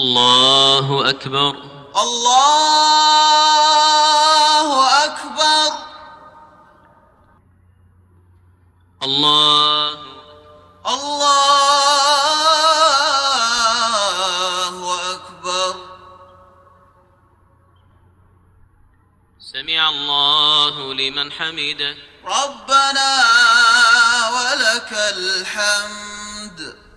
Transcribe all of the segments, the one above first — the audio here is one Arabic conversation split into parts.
الله أكبر. الله أكبر. الله. الله أكبر. سمع الله لمن حمده. ربنا ولك الحمد.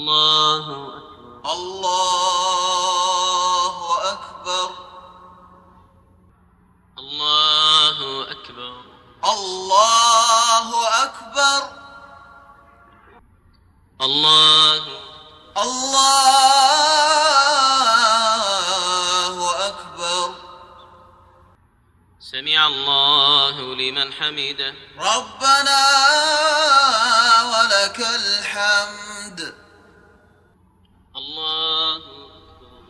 الله أكبر. الله أكبر. الله أكبر. الله أكبر. الله. الله أكبر. سمع الله لمن حمده. ربنا ولك الحمد.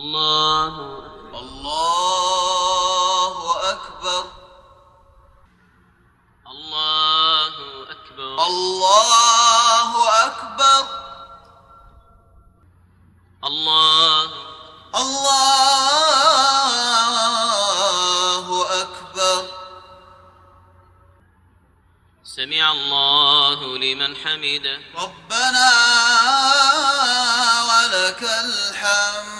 الله أكبر. الله أكبر. الله أكبر. الله أكبر. الله. الله أكبر. سمع الله لمن حمده. ربنا ولك الحمد.